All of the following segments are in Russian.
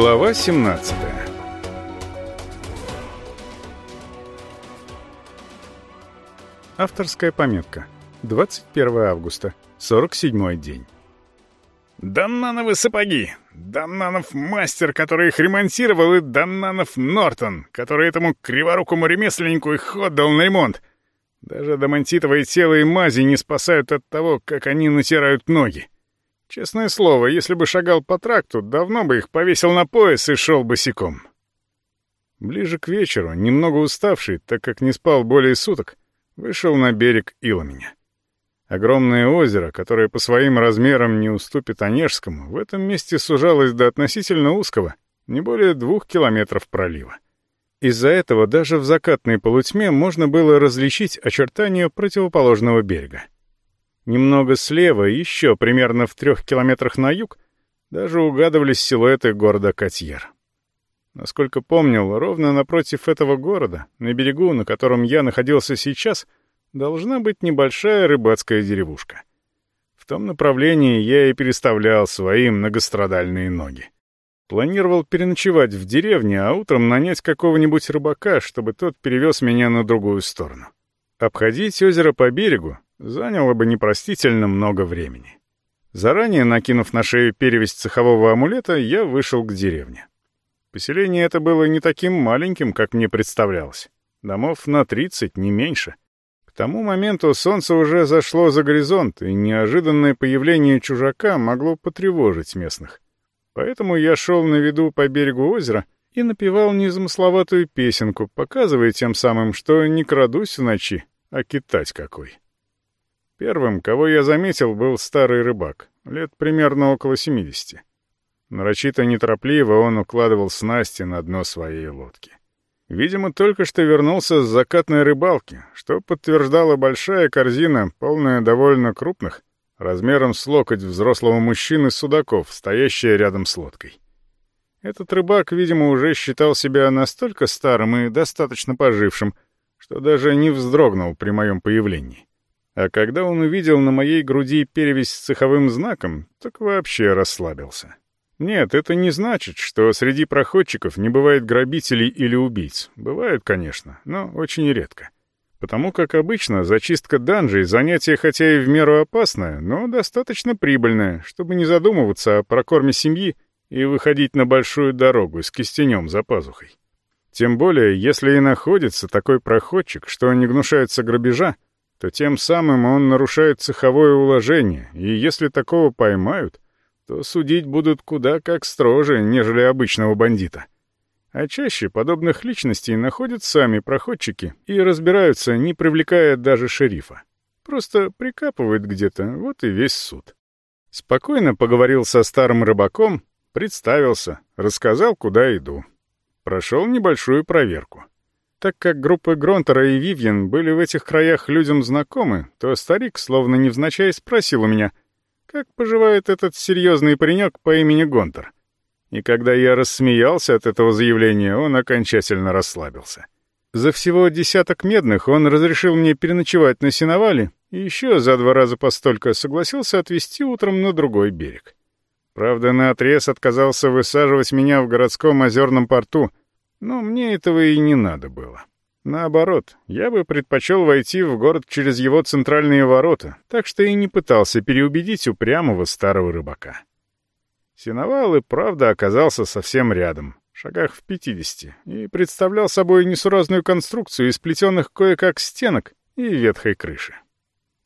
Глава 17 Авторская пометка. 21 августа. 47-й день. Даннановы сапоги! Даннанов мастер, который их ремонтировал, и Даннанов Нортон, который этому криворукому ремесленнику их отдал на ремонт. Даже домантитовые тело и мази не спасают от того, как они натирают ноги. Честное слово, если бы шагал по тракту, давно бы их повесил на пояс и шел босиком. Ближе к вечеру, немного уставший, так как не спал более суток, вышел на берег Иломеня. Огромное озеро, которое по своим размерам не уступит Онежскому, в этом месте сужалось до относительно узкого, не более двух километров пролива. Из-за этого даже в закатной полутьме можно было различить очертания противоположного берега. Немного слева, еще примерно в трех километрах на юг, даже угадывались силуэты города Катьер. Насколько помнил, ровно напротив этого города, на берегу, на котором я находился сейчас, должна быть небольшая рыбацкая деревушка. В том направлении я и переставлял свои многострадальные ноги. Планировал переночевать в деревне, а утром нанять какого-нибудь рыбака, чтобы тот перевез меня на другую сторону. Обходить озеро по берегу заняло бы непростительно много времени. Заранее накинув на шею перевязь цехового амулета, я вышел к деревне. Поселение это было не таким маленьким, как мне представлялось. Домов на 30, не меньше. К тому моменту солнце уже зашло за горизонт, и неожиданное появление чужака могло потревожить местных. Поэтому я шел на виду по берегу озера и напевал незамысловатую песенку, показывая тем самым, что не крадусь в ночи, а китать какой. Первым, кого я заметил, был старый рыбак, лет примерно около 70. Нарочито неторопливо он укладывал снасти на дно своей лодки. Видимо, только что вернулся с закатной рыбалки, что подтверждала большая корзина, полная довольно крупных, размером с локоть взрослого мужчины судаков, стоящая рядом с лодкой. Этот рыбак, видимо, уже считал себя настолько старым и достаточно пожившим, что даже не вздрогнул при моем появлении. А когда он увидел на моей груди перевязь с цеховым знаком, так вообще расслабился. Нет, это не значит, что среди проходчиков не бывает грабителей или убийц. Бывают, конечно, но очень редко. Потому как обычно зачистка данжей — занятие хотя и в меру опасное, но достаточно прибыльное, чтобы не задумываться о прокорме семьи и выходить на большую дорогу с кистенем за пазухой. Тем более, если и находится такой проходчик, что не гнушается грабежа, то тем самым он нарушает цеховое уложение, и если такого поймают, то судить будут куда как строже, нежели обычного бандита. А чаще подобных личностей находят сами проходчики и разбираются, не привлекая даже шерифа. Просто прикапывают где-то, вот и весь суд. Спокойно поговорил со старым рыбаком, представился, рассказал, куда иду. Прошел небольшую проверку. Так как группы Гронтера и Вивьен были в этих краях людям знакомы, то старик, словно невзначай, спросил у меня, как поживает этот серьезный паренек по имени Гонтер. И когда я рассмеялся от этого заявления, он окончательно расслабился. За всего десяток медных он разрешил мне переночевать на сеновале и еще за два раза постолько согласился отвезти утром на другой берег. Правда, наотрез отказался высаживать меня в городском озерном порту — но мне этого и не надо было. Наоборот, я бы предпочел войти в город через его центральные ворота, так что и не пытался переубедить упрямого старого рыбака. Синовал и правда оказался совсем рядом, в шагах в пятидесяти, и представлял собой несуразную конструкцию из плетеных кое-как стенок и ветхой крыши.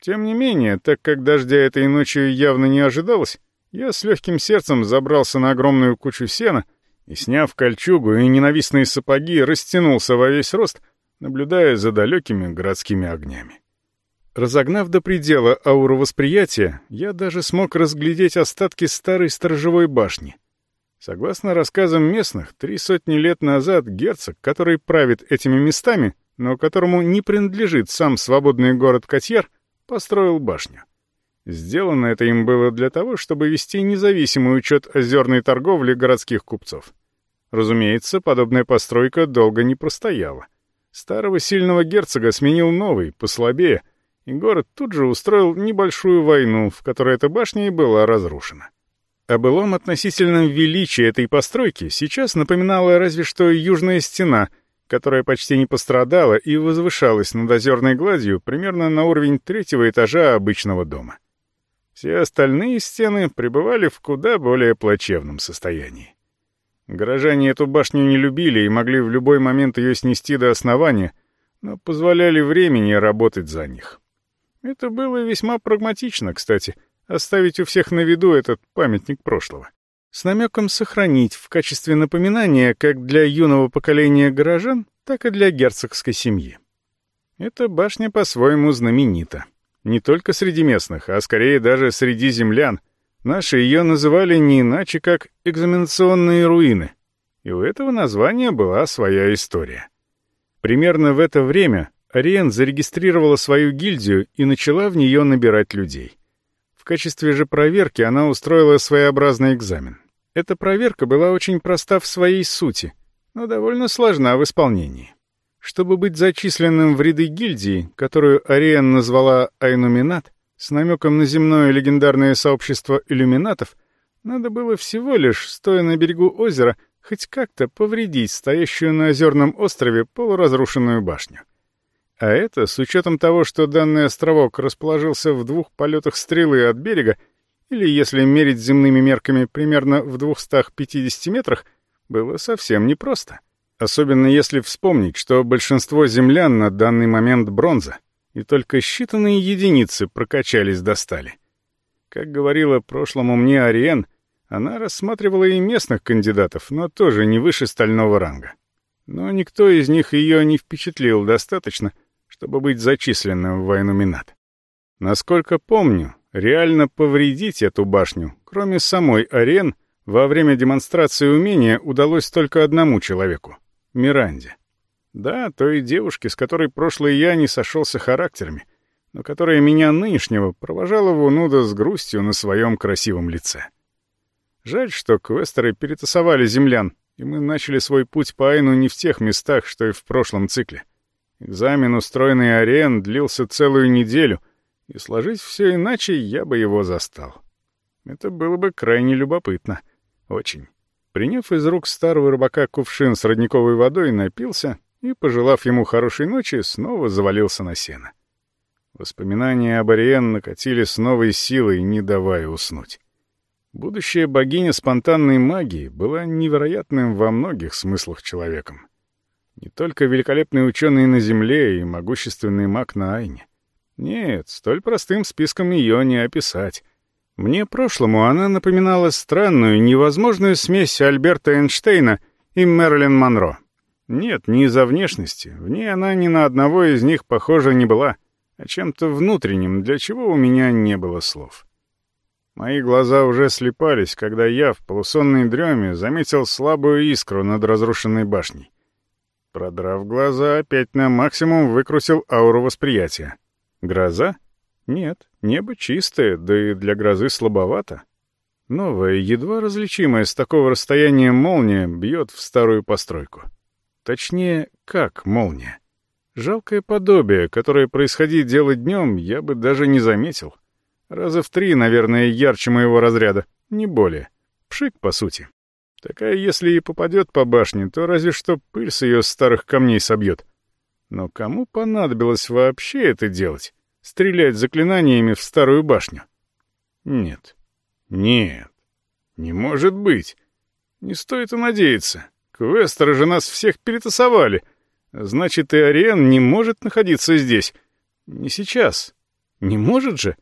Тем не менее, так как дождя этой ночью явно не ожидалось, я с легким сердцем забрался на огромную кучу сена — и, сняв кольчугу и ненавистные сапоги, растянулся во весь рост, наблюдая за далекими городскими огнями. Разогнав до предела ауру восприятия, я даже смог разглядеть остатки старой сторожевой башни. Согласно рассказам местных, три сотни лет назад герцог, который правит этими местами, но которому не принадлежит сам свободный город Катьяр, построил башню. Сделано это им было для того, чтобы вести независимый учет озерной торговли городских купцов. Разумеется, подобная постройка долго не простояла. Старого сильного герцога сменил новый, послабее, и город тут же устроил небольшую войну, в которой эта башня и была разрушена. О былом относительном величии этой постройки сейчас напоминала разве что южная стена, которая почти не пострадала и возвышалась над озерной гладью примерно на уровень третьего этажа обычного дома. Все остальные стены пребывали в куда более плачевном состоянии. Горожане эту башню не любили и могли в любой момент ее снести до основания, но позволяли времени работать за них. Это было весьма прагматично, кстати, оставить у всех на виду этот памятник прошлого. С намеком сохранить в качестве напоминания как для юного поколения горожан, так и для герцогской семьи. Эта башня по-своему знаменита. Не только среди местных, а скорее даже среди землян — Наши ее называли не иначе, как экзаменационные руины. И у этого названия была своя история. Примерно в это время Ариен зарегистрировала свою гильдию и начала в нее набирать людей. В качестве же проверки она устроила своеобразный экзамен. Эта проверка была очень проста в своей сути, но довольно сложна в исполнении. Чтобы быть зачисленным в ряды гильдии, которую Ариен назвала Айнуминат, с намеком на земное легендарное сообщество иллюминатов, надо было всего лишь, стоя на берегу озера, хоть как-то повредить стоящую на озерном острове полуразрушенную башню. А это с учетом того, что данный островок расположился в двух полетах стрелы от берега, или, если мерить земными мерками, примерно в 250 метрах, было совсем непросто. Особенно если вспомнить, что большинство землян на данный момент бронза, и только считанные единицы прокачались до стали. Как говорила прошлому мне Ариен, она рассматривала и местных кандидатов, но тоже не выше стального ранга. Но никто из них ее не впечатлил достаточно, чтобы быть зачисленным в войну Минат. Насколько помню, реально повредить эту башню, кроме самой Ариен, во время демонстрации умения удалось только одному человеку — Миранде. Да, той девушке, с которой прошлый я не сошелся характерами, но которая меня нынешнего провожала в Унуда с грустью на своем красивом лице. Жаль, что квестеры перетасовали землян, и мы начали свой путь по Айну не в тех местах, что и в прошлом цикле. Экзамен, устроенный Ариен, длился целую неделю, и сложить все иначе я бы его застал. Это было бы крайне любопытно. Очень. Приняв из рук старого рыбака кувшин с родниковой водой, напился и, пожелав ему хорошей ночи, снова завалился на сено. Воспоминания об Ариен накатили с новой силой, не давая уснуть. Будущая богиня спонтанной магии была невероятным во многих смыслах человеком. Не только великолепный ученый на Земле и могущественный маг на Айне. Нет, столь простым списком ее не описать. Мне прошлому она напоминала странную, невозможную смесь Альберта Эйнштейна и Мерлин Монро. Нет, не из-за внешности. В ней она ни на одного из них похожа не была, а чем-то внутренним, для чего у меня не было слов. Мои глаза уже слепались, когда я в полусонной дреме заметил слабую искру над разрушенной башней. Продрав глаза, опять на максимум выкрутил ауру восприятия. Гроза? Нет, небо чистое, да и для грозы слабовато. Новая, едва различимая с такого расстояния молния бьет в старую постройку. Точнее, как молния. Жалкое подобие, которое происходит дело днем, я бы даже не заметил. Раза в три, наверное, ярче моего разряда, не более. Пшик, по сути. Такая, если и попадет по башне, то разве что пыль с ее старых камней собьет. Но кому понадобилось вообще это делать? Стрелять заклинаниями в старую башню? Нет. Нет. Не может быть. Не стоит и надеяться. Квестеры же нас всех перетасовали. Значит, и Ариен не может находиться здесь. Не сейчас. Не может же.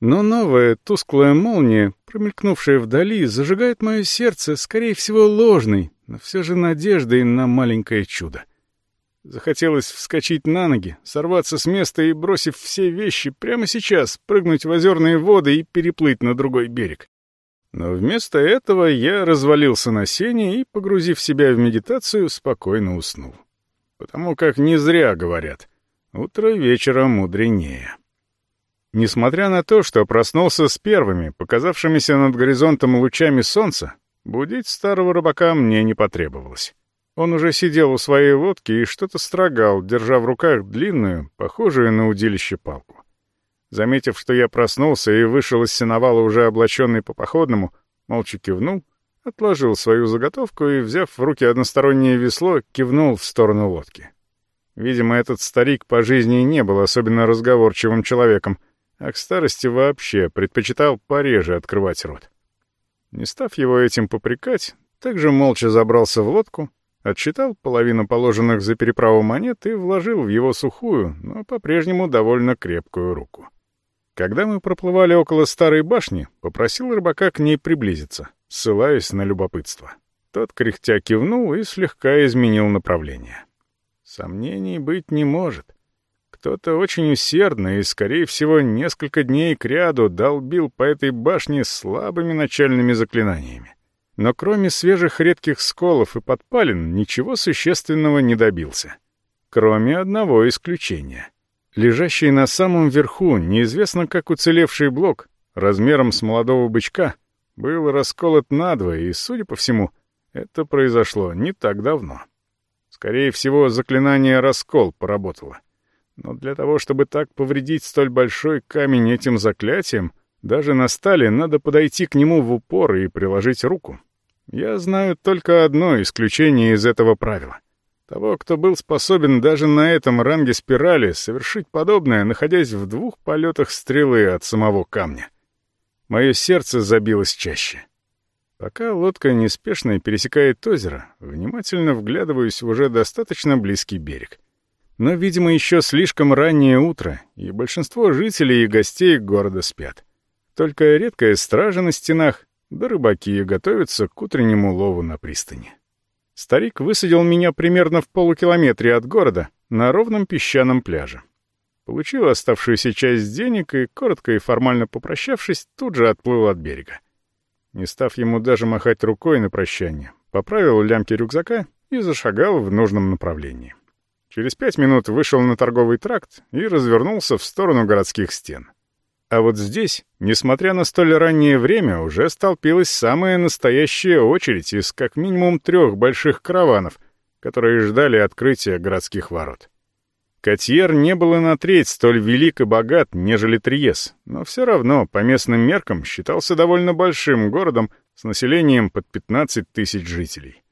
Но новая тусклая молния, промелькнувшая вдали, зажигает мое сердце, скорее всего, ложной, но все же надеждой на маленькое чудо. Захотелось вскочить на ноги, сорваться с места и, бросив все вещи, прямо сейчас прыгнуть в озерные воды и переплыть на другой берег. Но вместо этого я развалился на сене и, погрузив себя в медитацию, спокойно уснул. Потому как не зря говорят, утро вечера мудренее. Несмотря на то, что проснулся с первыми, показавшимися над горизонтом лучами солнца, будить старого рыбака мне не потребовалось. Он уже сидел у своей лодки и что-то строгал, держа в руках длинную, похожую на удилище палку. Заметив, что я проснулся и вышел из сеновала уже облаченный по походному, молча кивнул, отложил свою заготовку и, взяв в руки одностороннее весло, кивнул в сторону лодки. Видимо, этот старик по жизни не был особенно разговорчивым человеком, а к старости вообще предпочитал пореже открывать рот. Не став его этим попрекать, также молча забрался в лодку, отсчитал половину положенных за переправу монет и вложил в его сухую, но по-прежнему довольно крепкую руку. Когда мы проплывали около старой башни, попросил рыбака к ней приблизиться, ссылаясь на любопытство. Тот кряхтя кивнул и слегка изменил направление. Сомнений быть не может. Кто-то очень усердно и, скорее всего, несколько дней кряду долбил по этой башне слабыми начальными заклинаниями. Но кроме свежих редких сколов и подпалин, ничего существенного не добился. Кроме одного исключения. Лежащий на самом верху, неизвестно как уцелевший блок, размером с молодого бычка, был расколот надвое, и, судя по всему, это произошло не так давно. Скорее всего, заклинание «Раскол» поработало. Но для того, чтобы так повредить столь большой камень этим заклятием, даже на стале надо подойти к нему в упор и приложить руку. Я знаю только одно исключение из этого правила. Того, кто был способен даже на этом ранге спирали совершить подобное, находясь в двух полетах стрелы от самого камня. Мое сердце забилось чаще. Пока лодка неспешно пересекает озеро, внимательно вглядываюсь в уже достаточно близкий берег. Но, видимо, еще слишком раннее утро, и большинство жителей и гостей города спят. Только редкая стража на стенах, да рыбаки готовятся к утреннему лову на пристани. Старик высадил меня примерно в полукилометре от города, на ровном песчаном пляже. Получил оставшуюся часть денег и, коротко и формально попрощавшись, тут же отплыл от берега. Не став ему даже махать рукой на прощание, поправил лямки рюкзака и зашагал в нужном направлении. Через пять минут вышел на торговый тракт и развернулся в сторону городских стен. А вот здесь, несмотря на столь раннее время, уже столпилась самая настоящая очередь из как минимум трех больших караванов, которые ждали открытия городских ворот. Котьер не был и на треть столь велик и богат, нежели Триес, но все равно по местным меркам считался довольно большим городом с населением под 15 тысяч жителей.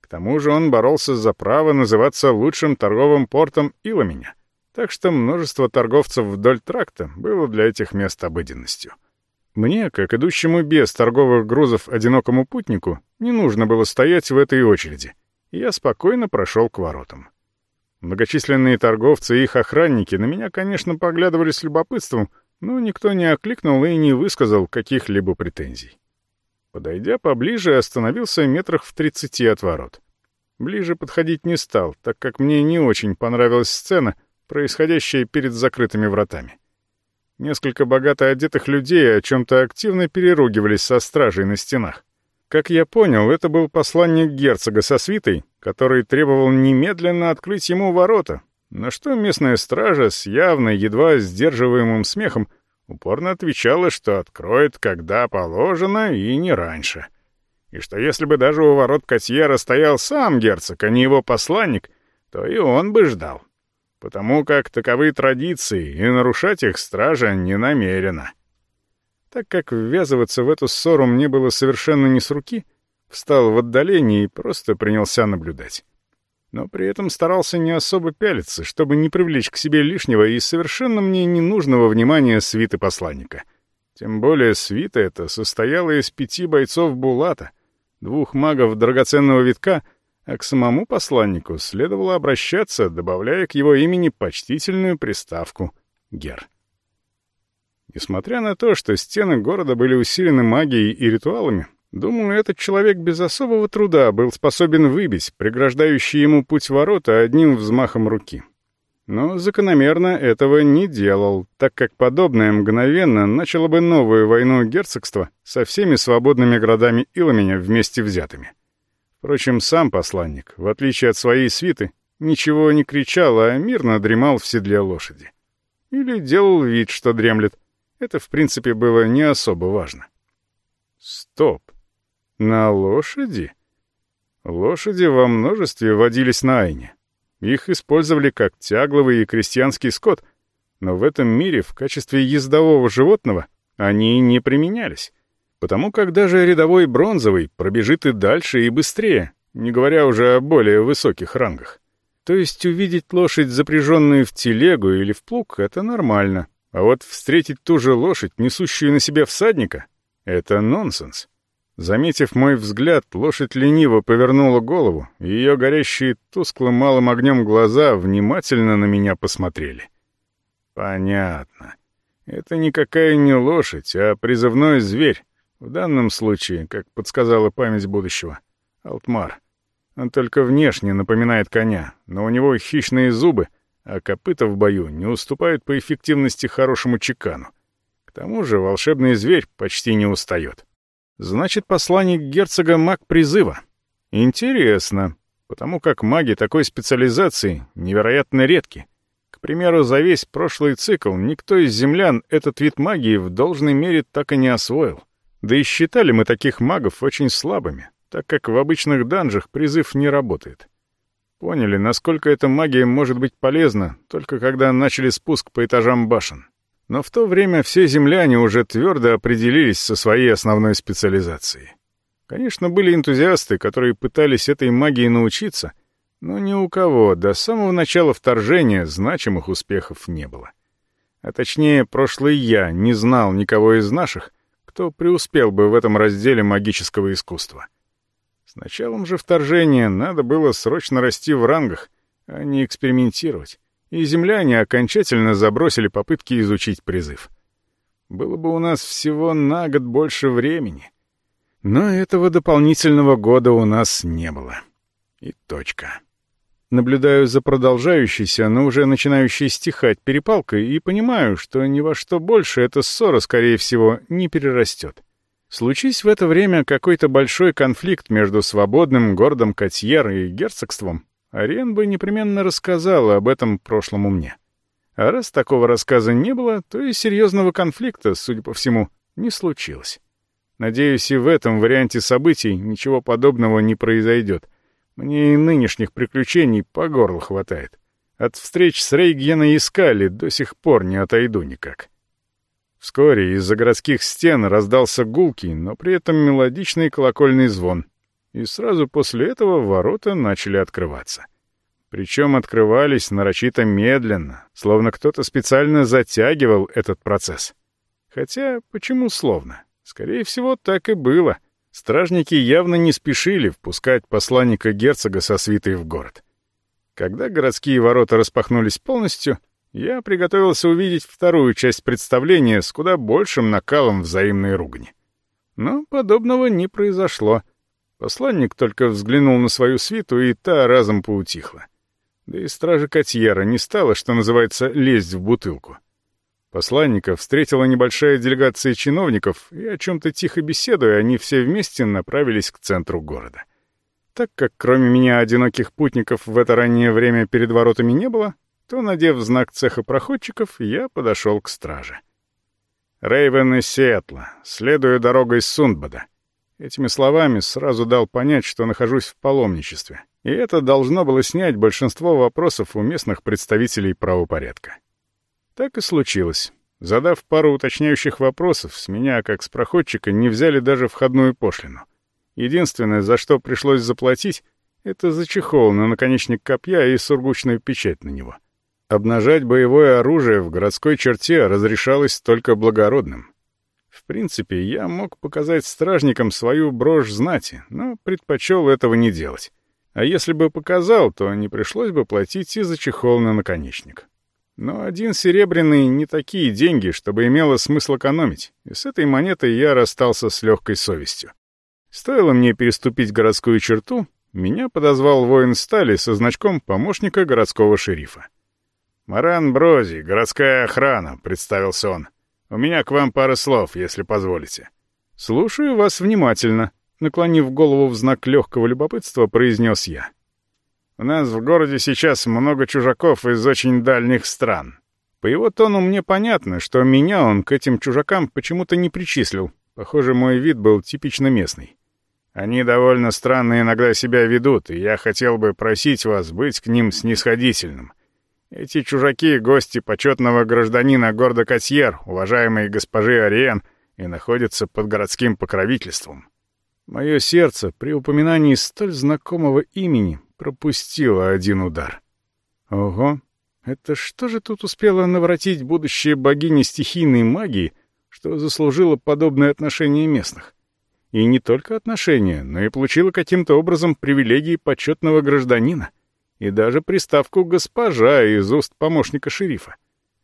К тому же он боролся за право называться лучшим торговым портом Иламеня, так что множество торговцев вдоль тракта было для этих мест обыденностью. Мне, как идущему без торговых грузов одинокому путнику, не нужно было стоять в этой очереди, и я спокойно прошел к воротам. Многочисленные торговцы и их охранники на меня, конечно, поглядывали с любопытством, но никто не окликнул и не высказал каких-либо претензий. Подойдя поближе, остановился метрах в тридцати от ворот. Ближе подходить не стал, так как мне не очень понравилась сцена, происходящая перед закрытыми вратами. Несколько богато одетых людей о чем-то активно переругивались со стражей на стенах. Как я понял, это был посланник герцога со свитой, который требовал немедленно открыть ему ворота, на что местная стража с явно едва сдерживаемым смехом упорно отвечала, что откроет, когда положено, и не раньше. И что если бы даже у ворот Котьера стоял сам герцог, а не его посланник, то и он бы ждал. Потому как таковы традиции, и нарушать их стража не намерена. Так как ввязываться в эту ссору мне было совершенно не с руки, встал в отдалении и просто принялся наблюдать но при этом старался не особо пялиться, чтобы не привлечь к себе лишнего и совершенно мне ненужного внимания свиты посланника. Тем более свита эта состояла из пяти бойцов Булата, двух магов драгоценного витка, а к самому посланнику следовало обращаться, добавляя к его имени почтительную приставку «Гер». Несмотря на то, что стены города были усилены магией и ритуалами, Думаю, этот человек без особого труда был способен выбить преграждающий ему путь ворота одним взмахом руки. Но закономерно этого не делал, так как подобное мгновенно начало бы новую войну герцогства со всеми свободными городами Иламеня вместе взятыми. Впрочем, сам посланник, в отличие от своей свиты, ничего не кричал, а мирно дремал в седле лошади. Или делал вид, что дремлет. Это, в принципе, было не особо важно. Стоп. На лошади? Лошади во множестве водились на Айне. Их использовали как тягловый и крестьянский скот, но в этом мире в качестве ездового животного они не применялись. Потому как даже рядовой бронзовый пробежит и дальше, и быстрее, не говоря уже о более высоких рангах. То есть увидеть лошадь, запряженную в телегу или в плуг, это нормально. А вот встретить ту же лошадь, несущую на себе всадника, это нонсенс. Заметив мой взгляд, лошадь лениво повернула голову, и ее горящие тусклым малым огнем глаза внимательно на меня посмотрели. Понятно. Это никакая не лошадь, а призывной зверь. В данном случае, как подсказала память будущего, Алтмар. Он только внешне напоминает коня, но у него хищные зубы, а копыта в бою не уступают по эффективности хорошему чекану. К тому же волшебный зверь почти не устает. Значит, посланник герцога маг призыва. Интересно, потому как маги такой специализации невероятно редки. К примеру, за весь прошлый цикл никто из землян этот вид магии в должной мере так и не освоил. Да и считали мы таких магов очень слабыми, так как в обычных данжах призыв не работает. Поняли, насколько эта магия может быть полезна, только когда начали спуск по этажам башен. Но в то время все земляне уже твердо определились со своей основной специализацией. Конечно, были энтузиасты, которые пытались этой магии научиться, но ни у кого до самого начала вторжения значимых успехов не было. А точнее, прошлый я не знал никого из наших, кто преуспел бы в этом разделе магического искусства. С началом же вторжения надо было срочно расти в рангах, а не экспериментировать и земляне окончательно забросили попытки изучить призыв. Было бы у нас всего на год больше времени. Но этого дополнительного года у нас не было. И точка. Наблюдаю за продолжающейся, но уже начинающей стихать перепалкой и понимаю, что ни во что больше эта ссора, скорее всего, не перерастет. Случись в это время какой-то большой конфликт между свободным городом Котьер и герцогством, Ариен бы непременно рассказала об этом прошлому мне. А раз такого рассказа не было, то и серьезного конфликта, судя по всему, не случилось. Надеюсь, и в этом варианте событий ничего подобного не произойдет. Мне и нынешних приключений по горло хватает. От встреч с Рейгена и Скали до сих пор не отойду никак. Вскоре из-за городских стен раздался гулкий, но при этом мелодичный колокольный звон — и сразу после этого ворота начали открываться. Причем открывались нарочито медленно, словно кто-то специально затягивал этот процесс. Хотя, почему словно? Скорее всего, так и было. Стражники явно не спешили впускать посланника герцога со свитой в город. Когда городские ворота распахнулись полностью, я приготовился увидеть вторую часть представления с куда большим накалом взаимной ругани. Но подобного не произошло — Посланник только взглянул на свою свиту, и та разом поутихла. Да и стража Котьера не стала, что называется, лезть в бутылку. Посланника встретила небольшая делегация чиновников, и о чем-то тихо беседуя, они все вместе направились к центру города. Так как кроме меня одиноких путников в это раннее время перед воротами не было, то, надев знак цеха проходчиков, я подошел к страже. Рейвен из Сиэтла, следуя дорогой Сундбада — Этими словами сразу дал понять, что нахожусь в паломничестве. И это должно было снять большинство вопросов у местных представителей правопорядка. Так и случилось. Задав пару уточняющих вопросов, с меня, как с проходчика, не взяли даже входную пошлину. Единственное, за что пришлось заплатить, это за чехол на наконечник копья и сургучную печать на него. Обнажать боевое оружие в городской черте разрешалось только благородным. В принципе, я мог показать стражникам свою брошь знати, но предпочел этого не делать. А если бы показал, то не пришлось бы платить и за чехол на наконечник. Но один серебряный — не такие деньги, чтобы имело смысл экономить, и с этой монетой я расстался с легкой совестью. Стоило мне переступить городскую черту, меня подозвал воин стали со значком помощника городского шерифа. «Маран Брози, городская охрана», — представился он. У меня к вам пара слов, если позволите». «Слушаю вас внимательно», — наклонив голову в знак легкого любопытства, произнес я. «У нас в городе сейчас много чужаков из очень дальних стран. По его тону мне понятно, что меня он к этим чужакам почему-то не причислил. Похоже, мой вид был типично местный. Они довольно странно иногда себя ведут, и я хотел бы просить вас быть к ним снисходительным. Эти чужаки — гости почетного гражданина города Катьер, уважаемой госпожи Ариен, и находится под городским покровительством. Мое сердце при упоминании столь знакомого имени пропустило один удар. Ого, это что же тут успела наворотить будущая богиня стихийной магии, что заслужила подобное отношение местных? И не только отношения, но и получила каким-то образом привилегии почетного гражданина. И даже приставку «госпожа» из уст помощника шерифа.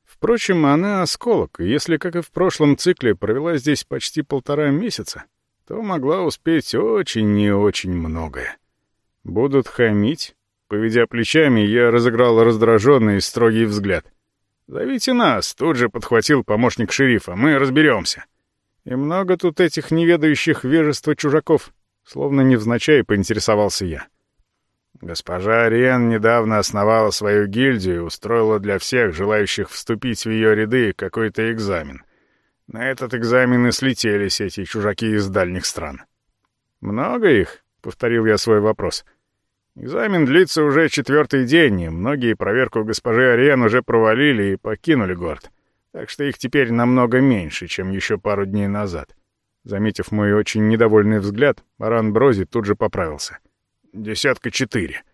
Впрочем, она осколок, и если, как и в прошлом цикле, провела здесь почти полтора месяца, то могла успеть очень и очень многое. Будут хамить? Поведя плечами, я разыграл раздраженный и строгий взгляд. «Зовите нас!» — тут же подхватил помощник шерифа. «Мы разберемся». И много тут этих неведающих вежества чужаков, словно невзначай поинтересовался я. Госпожа Ариен недавно основала свою гильдию и устроила для всех желающих вступить в ее ряды какой-то экзамен. На этот экзамен и слетелись эти чужаки из дальних стран. «Много их?» — повторил я свой вопрос. «Экзамен длится уже четвертый день, и многие проверку госпожи Ариен уже провалили и покинули город. Так что их теперь намного меньше, чем еще пару дней назад». Заметив мой очень недовольный взгляд, Аран Брози тут же поправился — Десятка четыре.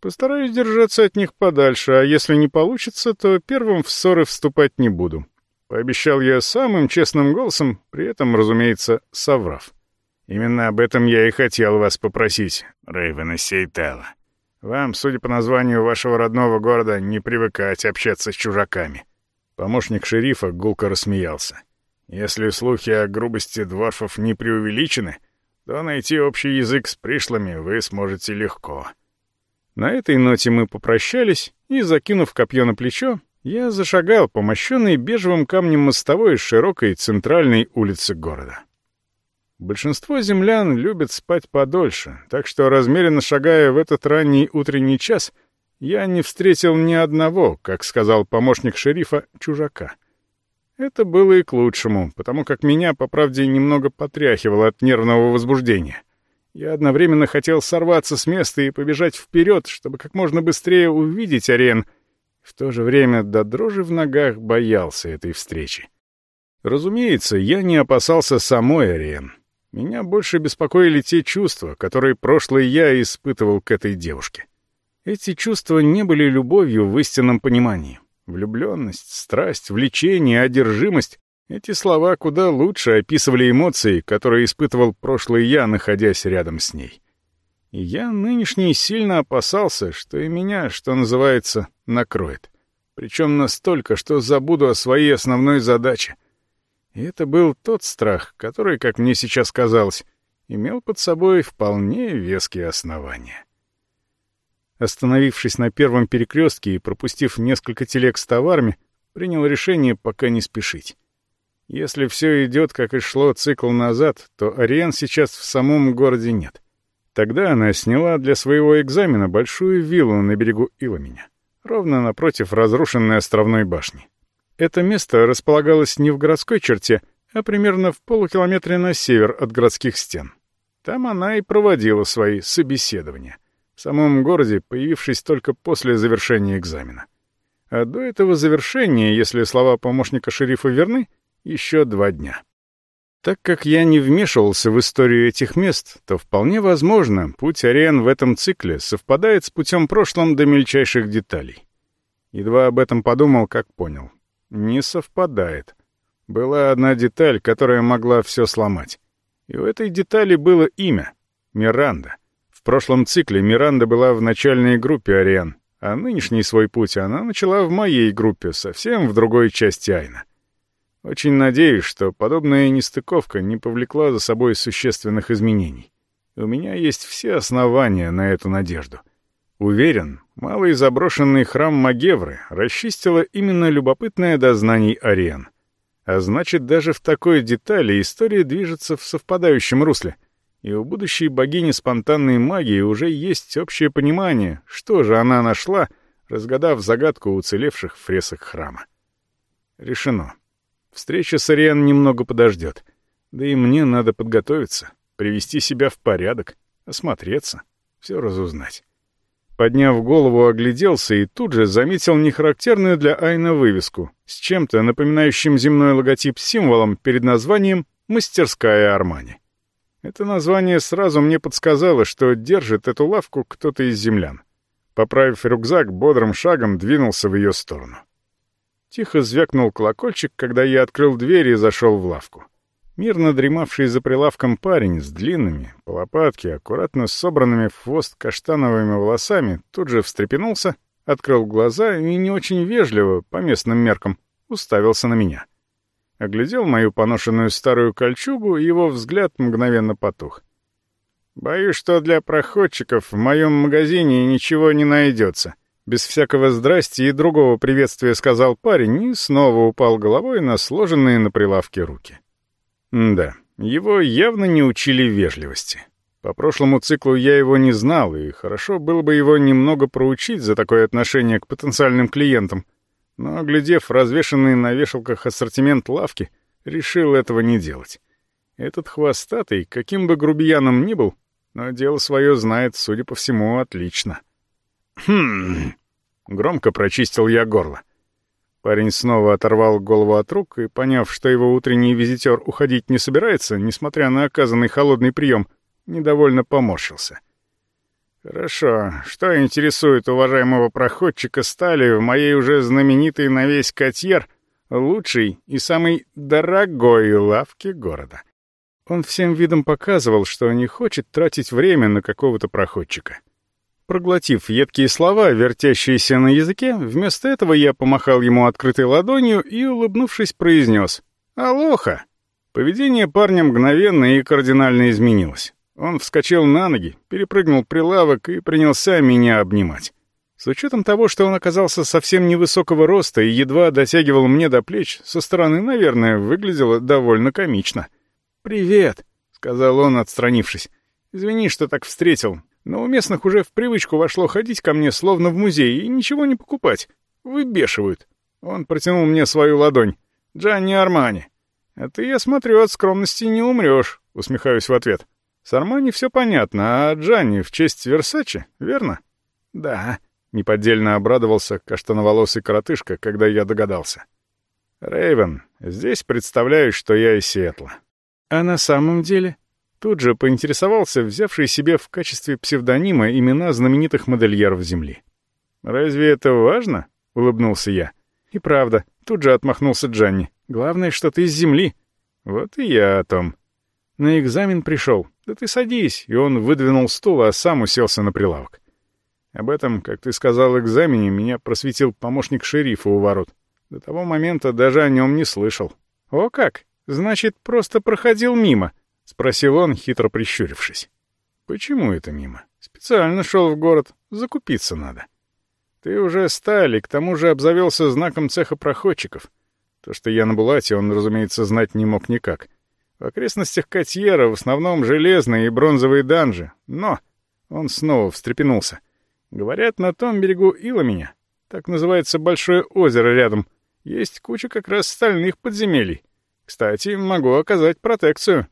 Постараюсь держаться от них подальше, а если не получится, то первым в ссоры вступать не буду. Пообещал я самым честным голосом, при этом, разумеется, соврав. Именно об этом я и хотел вас попросить, Рейвен Сейтела. Вам, судя по названию вашего родного города, не привыкать общаться с чужаками. Помощник шерифа гулко рассмеялся. Если слухи о грубости дворфов не преувеличены, то найти общий язык с пришлыми вы сможете легко. На этой ноте мы попрощались, и, закинув копье на плечо, я зашагал по мощенной бежевым камнем мостовой широкой центральной улицы города. Большинство землян любят спать подольше, так что, размеренно шагая в этот ранний утренний час, я не встретил ни одного, как сказал помощник шерифа, чужака — это было и к лучшему, потому как меня, по правде, немного потряхивало от нервного возбуждения. Я одновременно хотел сорваться с места и побежать вперед, чтобы как можно быстрее увидеть арен, в то же время до дрожи в ногах боялся этой встречи. Разумеется, я не опасался самой арен. Меня больше беспокоили те чувства, которые прошлое я испытывал к этой девушке. Эти чувства не были любовью в истинном понимании. Влюбленность, страсть, влечение, одержимость — эти слова куда лучше описывали эмоции, которые испытывал прошлый я, находясь рядом с ней. И я нынешний сильно опасался, что и меня, что называется, накроет. Причем настолько, что забуду о своей основной задаче. И это был тот страх, который, как мне сейчас казалось, имел под собой вполне веские основания. Остановившись на первом перекрестке и пропустив несколько телег с товарами, принял решение пока не спешить. Если все идет, как и шло цикл назад, то Ариен сейчас в самом городе нет. Тогда она сняла для своего экзамена большую виллу на берегу Иламеня, ровно напротив разрушенной островной башни. Это место располагалось не в городской черте, а примерно в полукилометре на север от городских стен. Там она и проводила свои собеседования в самом городе, появившись только после завершения экзамена. А до этого завершения, если слова помощника шерифа верны, еще два дня. Так как я не вмешивался в историю этих мест, то вполне возможно, путь Ариен в этом цикле совпадает с путем прошлым до мельчайших деталей. Едва об этом подумал, как понял. Не совпадает. Была одна деталь, которая могла все сломать. И у этой детали было имя — Миранда — в прошлом цикле Миранда была в начальной группе Ариан, а нынешний свой путь она начала в моей группе, совсем в другой части Айна. Очень надеюсь, что подобная нестыковка не повлекла за собой существенных изменений. У меня есть все основания на эту надежду. Уверен, малый заброшенный храм Магевры расчистила именно любопытное до знаний Ариен. А значит, даже в такой детали история движется в совпадающем русле — и у будущей богини спонтанной магии уже есть общее понимание, что же она нашла, разгадав загадку уцелевших фресок храма. Решено. Встреча с Ариан немного подождет. Да и мне надо подготовиться, привести себя в порядок, осмотреться, все разузнать. Подняв голову, огляделся и тут же заметил нехарактерную для Айна вывеску с чем-то напоминающим земной логотип символом перед названием «Мастерская Армани». Это название сразу мне подсказало, что держит эту лавку кто-то из землян. Поправив рюкзак, бодрым шагом двинулся в ее сторону. Тихо звякнул колокольчик, когда я открыл дверь и зашел в лавку. Мирно дремавший за прилавком парень с длинными, по лопатке, аккуратно собранными в хвост каштановыми волосами, тут же встрепенулся, открыл глаза и не очень вежливо, по местным меркам, уставился на меня. Оглядел мою поношенную старую кольчугу, и его взгляд мгновенно потух. «Боюсь, что для проходчиков в моем магазине ничего не найдется», без всякого здрасти и другого приветствия сказал парень и снова упал головой на сложенные на прилавке руки. Да, его явно не учили вежливости. По прошлому циклу я его не знал, и хорошо было бы его немного проучить за такое отношение к потенциальным клиентам. Но, глядев развешанный на вешалках ассортимент лавки, решил этого не делать. Этот хвостатый, каким бы грубияном ни был, но дело свое знает, судя по всему, отлично. «Хм...» — громко прочистил я горло. Парень снова оторвал голову от рук и, поняв, что его утренний визитер уходить не собирается, несмотря на оказанный холодный прием, недовольно поморщился. «Хорошо. Что интересует уважаемого проходчика стали в моей уже знаменитой на весь котьер лучшей и самой дорогой лавке города?» Он всем видом показывал, что не хочет тратить время на какого-то проходчика. Проглотив едкие слова, вертящиеся на языке, вместо этого я помахал ему открытой ладонью и, улыбнувшись, произнес «Алоха!». Поведение парня мгновенно и кардинально изменилось. Он вскочил на ноги, перепрыгнул прилавок и принялся меня обнимать. С учетом того, что он оказался совсем невысокого роста и едва дотягивал мне до плеч, со стороны, наверное, выглядело довольно комично. «Привет», — сказал он, отстранившись. «Извини, что так встретил. Но у местных уже в привычку вошло ходить ко мне словно в музей и ничего не покупать. Выбешивают. Он протянул мне свою ладонь. «Джанни Армани». «А ты, я смотрю, от скромности не умрешь», — усмехаюсь в ответ. «С Армани все понятно, а Джанни в честь Версачи, верно?» «Да», — неподдельно обрадовался каштановолосый коротышка, когда я догадался. Рейвен, здесь представляешь, что я из Сиэтла». «А на самом деле?» Тут же поинтересовался взявший себе в качестве псевдонима имена знаменитых модельеров Земли. «Разве это важно?» — улыбнулся я. «И правда», — тут же отмахнулся Джанни. «Главное, что ты из Земли». «Вот и я о том». На экзамен пришел. «Да ты садись», и он выдвинул стул, а сам уселся на прилавок. Об этом, как ты сказал, экзамене меня просветил помощник шерифа у ворот. До того момента даже о нем не слышал. «О как! Значит, просто проходил мимо», — спросил он, хитро прищурившись. «Почему это мимо? Специально шел в город. Закупиться надо. Ты уже стали, к тому же обзавелся знаком цеха проходчиков. То, что я на Булате, он, разумеется, знать не мог никак. В окрестностях Котьера в основном железные и бронзовые данжи. Но...» Он снова встрепенулся. «Говорят, на том берегу Иломеня, так называется большое озеро рядом, есть куча как раз стальных подземелий. Кстати, могу оказать протекцию».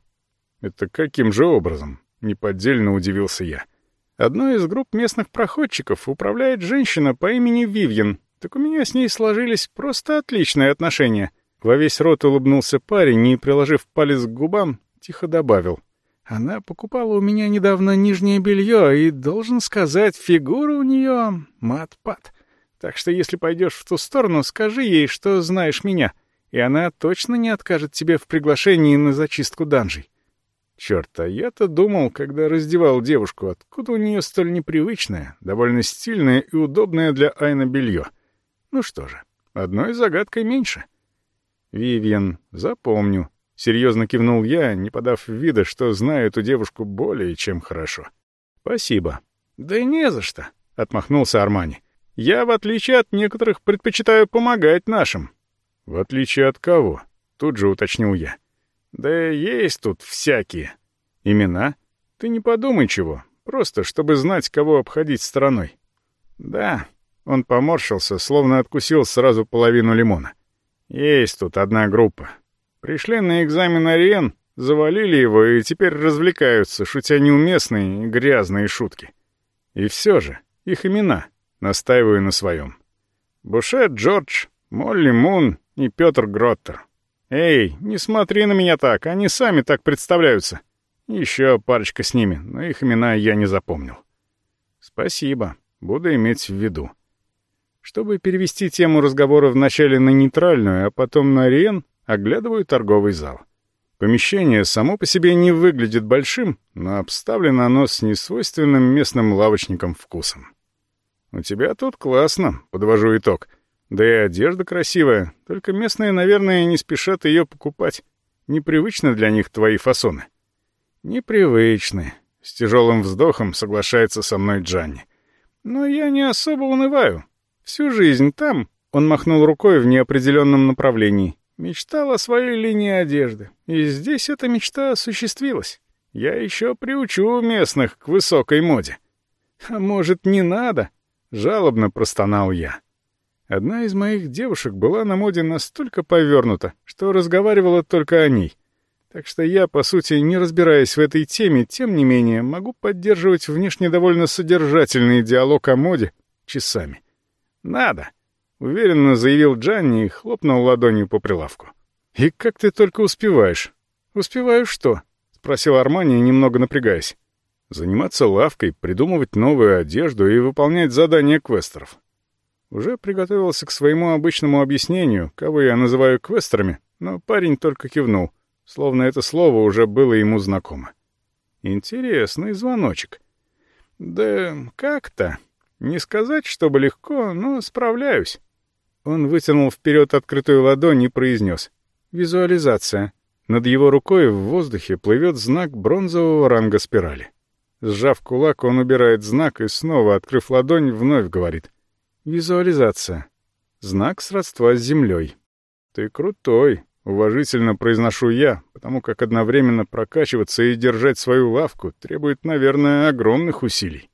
«Это каким же образом?» — неподдельно удивился я. «Одной из групп местных проходчиков управляет женщина по имени Вивьен. Так у меня с ней сложились просто отличные отношения». Во весь рот улыбнулся парень и, приложив палец к губам, тихо добавил. «Она покупала у меня недавно нижнее белье, и, должен сказать, фигура у нее мат-пат. Так что если пойдешь в ту сторону, скажи ей, что знаешь меня, и она точно не откажет тебе в приглашении на зачистку данжей. Черт, а я-то думал, когда раздевал девушку, откуда у нее столь непривычное, довольно стильное и удобное для Айна белье. Ну что же, одной загадкой меньше. Вивьен, запомню. Серьезно кивнул я, не подав вида, что знаю эту девушку более чем хорошо. Спасибо. Да не за что, отмахнулся Армани. Я, в отличие от некоторых, предпочитаю помогать нашим. В отличие от кого? Тут же уточнил я. Да есть тут всякие. Имена? Ты не подумай чего. Просто, чтобы знать, кого обходить стороной. Да, он поморщился, словно откусил сразу половину лимона. Есть тут одна группа. Пришли на экзамен Ариен, завалили его и теперь развлекаются, шутя неуместные грязные шутки. И все же, их имена, настаиваю на своем. Бушет Джордж, Молли Мун и Петр Гроттер. Эй, не смотри на меня так, они сами так представляются. Еще парочка с ними, но их имена я не запомнил. Спасибо, буду иметь в виду. Чтобы перевести тему разговора вначале на нейтральную, а потом на Риен, оглядываю торговый зал. Помещение само по себе не выглядит большим, но обставлено оно с несвойственным местным лавочникам вкусом. «У тебя тут классно», — подвожу итог. «Да и одежда красивая, только местные, наверное, не спешат ее покупать. Непривычны для них твои фасоны». «Непривычны», — с тяжелым вздохом соглашается со мной Джанни. «Но я не особо унываю. Всю жизнь там, он махнул рукой в неопределенном направлении, мечтал о своей линии одежды. И здесь эта мечта осуществилась. Я еще приучу местных к высокой моде. А может, не надо? Жалобно простонал я. Одна из моих девушек была на моде настолько повернута, что разговаривала только о ней. Так что я, по сути, не разбираясь в этой теме, тем не менее, могу поддерживать внешне довольно содержательный диалог о моде часами. «Надо», — уверенно заявил Джанни и хлопнул ладонью по прилавку. «И как ты только успеваешь?» «Успеваю что?» — спросил Армани, немного напрягаясь. «Заниматься лавкой, придумывать новую одежду и выполнять задания квестеров». Уже приготовился к своему обычному объяснению, кого я называю квестерами, но парень только кивнул, словно это слово уже было ему знакомо. Интересный звоночек. «Да как-то», не сказать, чтобы легко, но справляюсь. Он вытянул вперед открытую ладонь и произнес. Визуализация. Над его рукой в воздухе плывет знак бронзового ранга спирали. Сжав кулак, он убирает знак и снова, открыв ладонь, вновь говорит. Визуализация. Знак сродства с землей. Ты крутой, уважительно произношу я, потому как одновременно прокачиваться и держать свою лавку требует, наверное, огромных усилий.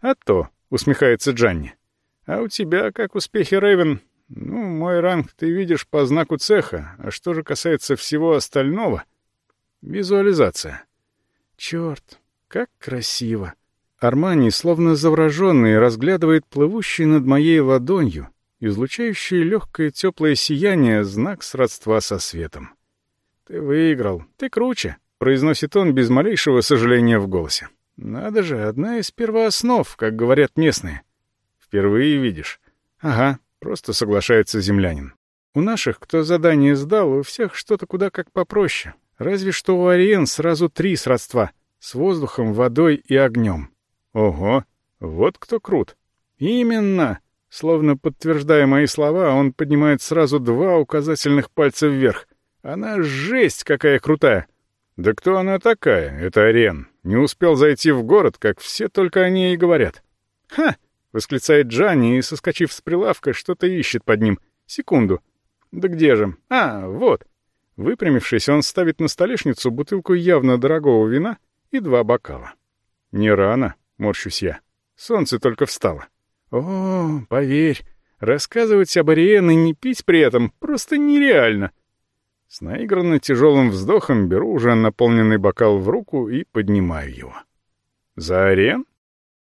А то, усмехается Джанни. А у тебя как успехи, Рэйвен? Ну, мой ранг ты видишь по знаку цеха, а что же касается всего остального? Визуализация. Черт, как красиво. Армани, словно завраженный, разглядывает плывущий над моей ладонью, излучающий легкое теплое сияние, знак сродства со светом. «Ты выиграл, ты круче», — произносит он без малейшего сожаления в голосе. Надо же, одна из первооснов, как говорят местные. Впервые видишь. Ага, просто соглашается землянин. У наших, кто задание сдал, у всех что-то куда как попроще. Разве что у Ариен сразу три сродства — с воздухом, водой и огнем. Ого, вот кто крут. Именно. Словно подтверждая мои слова, он поднимает сразу два указательных пальца вверх. Она жесть какая крутая. Да кто она такая, это Ариен? Не успел зайти в город, как все только о ней и говорят. «Ха!» — восклицает Джанни и, соскочив с прилавка, что-то ищет под ним. «Секунду. Да где же? А, вот». Выпрямившись, он ставит на столешницу бутылку явно дорогого вина и два бокала. «Не рано», — морщусь я. «Солнце только встало». «О, поверь, рассказывать об Ариен и не пить при этом просто нереально». С наигранно тяжелым вздохом беру уже наполненный бокал в руку и поднимаю его. «За Ариен?»